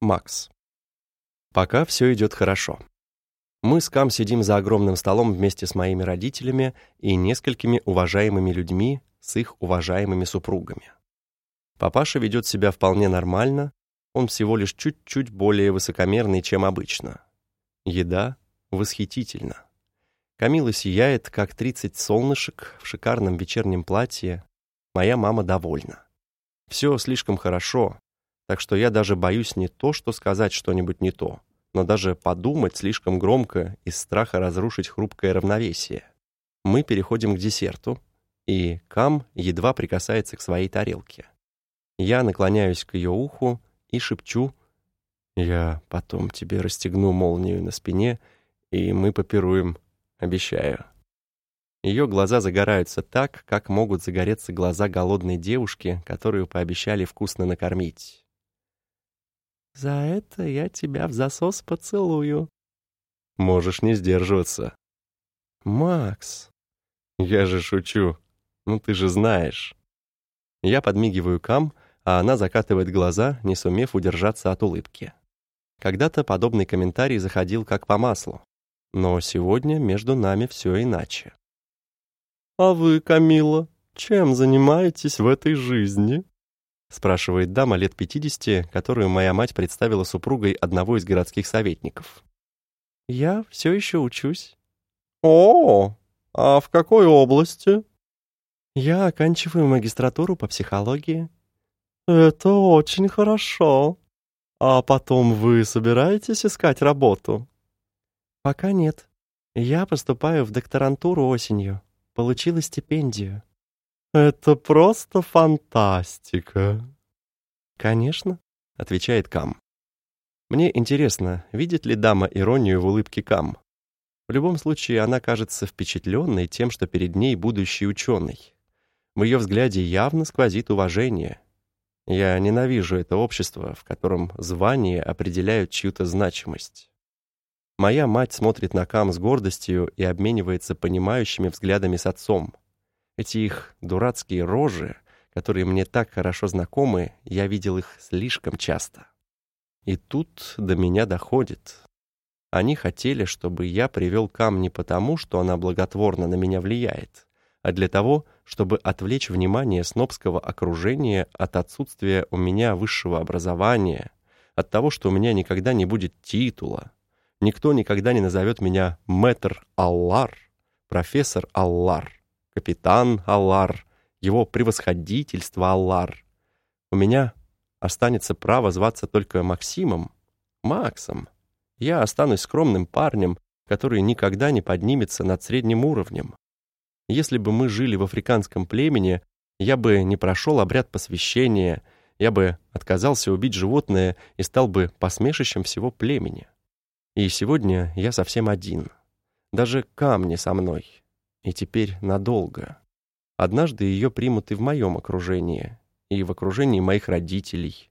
Макс. Пока все идет хорошо. Мы с Кам сидим за огромным столом вместе с моими родителями и несколькими уважаемыми людьми с их уважаемыми супругами. Папаша ведет себя вполне нормально, он всего лишь чуть-чуть более высокомерный, чем обычно. Еда восхитительна. Камила сияет, как 30 солнышек в шикарном вечернем платье. Моя мама довольна. Все слишком хорошо, так что я даже боюсь не то, что сказать что-нибудь не то, но даже подумать слишком громко из страха разрушить хрупкое равновесие. Мы переходим к десерту, и Кам едва прикасается к своей тарелке. Я наклоняюсь к ее уху и шепчу «Я потом тебе расстегну молнию на спине, и мы попируем, обещаю». Ее глаза загораются так, как могут загореться глаза голодной девушки, которую пообещали вкусно накормить. «За это я тебя в засос поцелую». «Можешь не сдерживаться». «Макс». «Я же шучу. Ну ты же знаешь». Я подмигиваю Кам, а она закатывает глаза, не сумев удержаться от улыбки. Когда-то подобный комментарий заходил как по маслу. Но сегодня между нами все иначе. «А вы, Камила, чем занимаетесь в этой жизни?» Спрашивает дама лет 50, которую моя мать представила супругой одного из городских советников. «Я все еще учусь». «О, а в какой области?» «Я оканчиваю магистратуру по психологии». «Это очень хорошо. А потом вы собираетесь искать работу?» «Пока нет. Я поступаю в докторантуру осенью. Получила стипендию». «Это просто фантастика!» «Конечно», — отвечает Кам. Мне интересно, видит ли дама иронию в улыбке Кам. В любом случае, она кажется впечатленной тем, что перед ней будущий ученый. В ее взгляде явно сквозит уважение. Я ненавижу это общество, в котором звания определяют чью-то значимость. Моя мать смотрит на Кам с гордостью и обменивается понимающими взглядами с отцом — эти их дурацкие рожи, которые мне так хорошо знакомы, я видел их слишком часто. И тут до меня доходит. Они хотели, чтобы я привел Кам не потому, что она благотворно на меня влияет, а для того, чтобы отвлечь внимание снобского окружения от отсутствия у меня высшего образования, от того, что у меня никогда не будет титула. Никто никогда не назовет меня мэтр Аллар, профессор Аллар капитан Аллар, его превосходительство Аллар. У меня останется право зваться только Максимом, Максом. Я останусь скромным парнем, который никогда не поднимется над средним уровнем. Если бы мы жили в африканском племени, я бы не прошел обряд посвящения, я бы отказался убить животное и стал бы посмешищем всего племени. И сегодня я совсем один. Даже камни со мной. И теперь надолго. Однажды ее примут и в моем окружении, и в окружении моих родителей.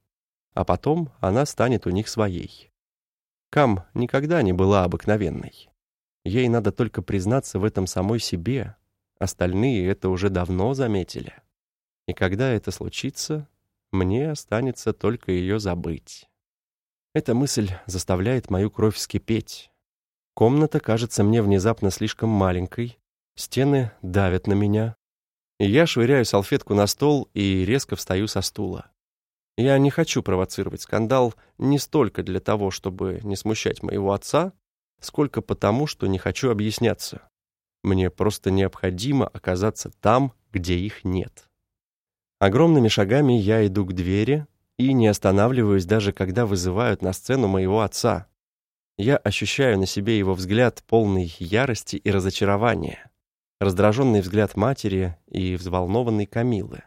А потом она станет у них своей. Кам никогда не была обыкновенной. Ей надо только признаться в этом самой себе. Остальные это уже давно заметили. И когда это случится, мне останется только ее забыть. Эта мысль заставляет мою кровь вскипеть. Комната кажется мне внезапно слишком маленькой, Стены давят на меня. Я швыряю салфетку на стол и резко встаю со стула. Я не хочу провоцировать скандал не столько для того, чтобы не смущать моего отца, сколько потому, что не хочу объясняться. Мне просто необходимо оказаться там, где их нет. Огромными шагами я иду к двери и не останавливаюсь даже когда вызывают на сцену моего отца. Я ощущаю на себе его взгляд полный ярости и разочарования раздраженный взгляд матери и взволнованный Камилы.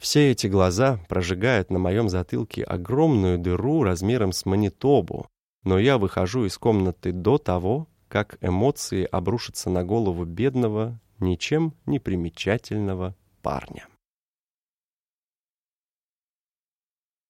Все эти глаза прожигают на моем затылке огромную дыру размером с манитобу, но я выхожу из комнаты до того, как эмоции обрушатся на голову бедного, ничем не примечательного парня.